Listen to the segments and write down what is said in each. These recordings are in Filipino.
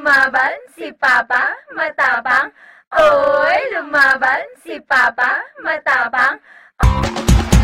lumaban si Papa, matapang. Oy, lumaban si Papa, matapang. Laban,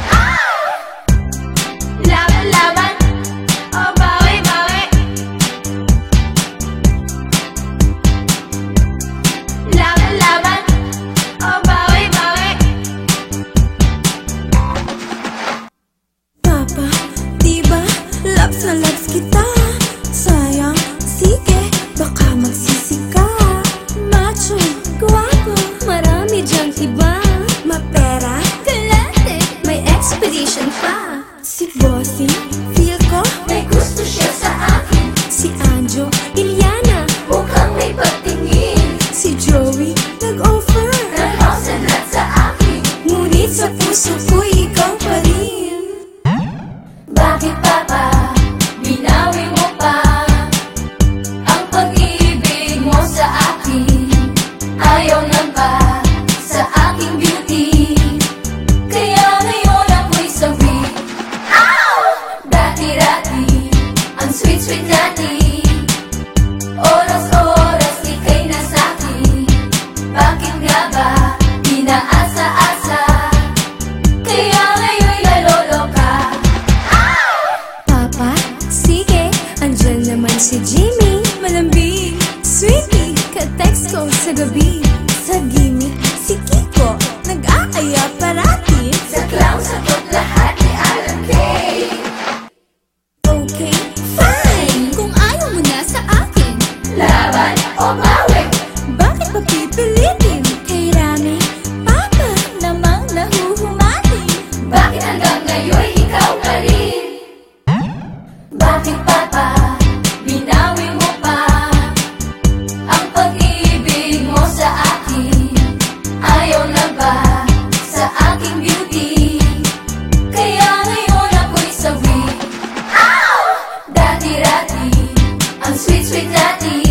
Si Bossy, feel ko, May gusto siya sa akin, si Anjo, Iliana. Mukhang may patingin. Si Joey, nag-offer. Ng house and lot sa akin. Ngunit sa puso ko'y ikaw pa rin. Bakit Papa, binawi si Jimmy Malambing, sweetie, ka-text ko sa gabi. Sa gimmick, si Kiko, nag-aaya parati. Sa clown sagot lahat ni Alan Kay Okay, fine, kung ayaw mo na sa akin Laban o bawi. Bakit pa pipilitin? Kay Rami, Papa, namang nahuhumati. Bakit hanggang ngayon sweet daddy.